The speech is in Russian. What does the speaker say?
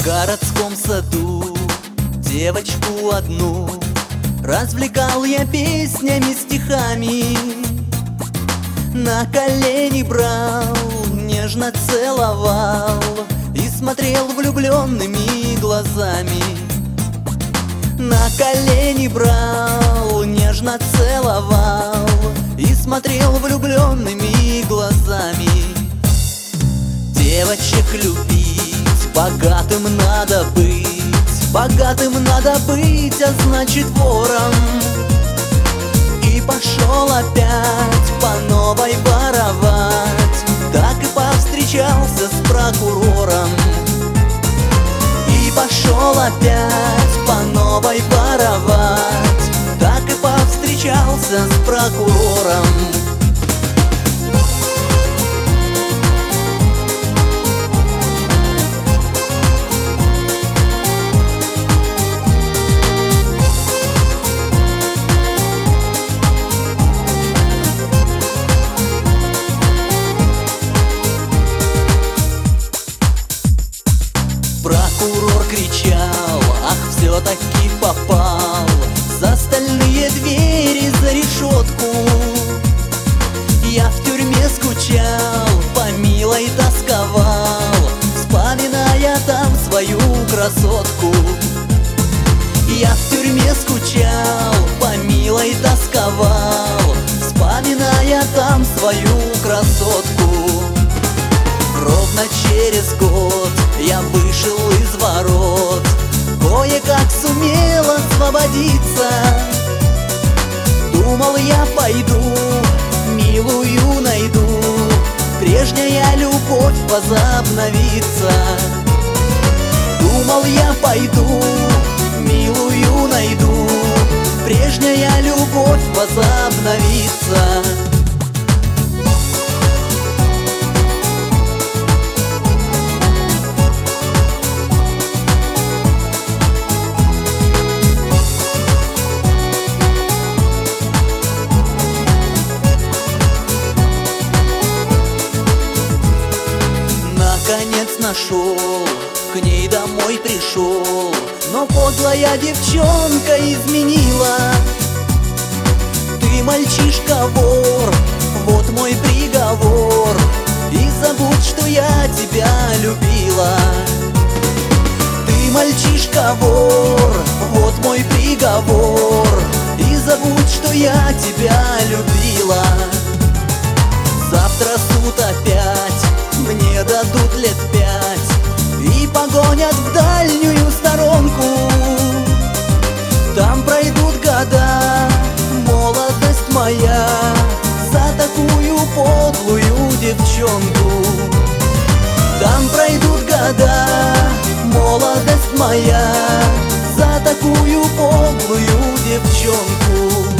В городском саду. Девочку одну Развлекал я песнями, стихами. На колени брал, нежно целовал И смотрел влюбленными глазами. На колени брал, нежно целовал И смотрел влюбленными глазами. Девочек любить, богатым надо быть Богатым надо быть, а значит вором. И пошел опять по новой воровать. Так и повстречался с прокурором. И пошел опять по новой воровать. Так и повстречался с прокурором скучал, по милой тосковал Вспоминая там свою красотку. Я в тюрьме скучал, по милой тосковал Вспоминая там свою красотку. Ровно через год я вышел из ворот Кое-как сумел освободиться. Думал я пойду, возобновится Думал я пойду, милую найду. Прежняя любовь возобновится нашел, к ней домой пришел. Но подлая девчонка изменила. Ты мальчишка-вор, вот мой приговор. И забудь, что я тебя любила. Ты мальчишка-вор, вот мой приговор. И забудь, что я тебя девчонку Там пройдут года, молодость моя За такую подлую девчонку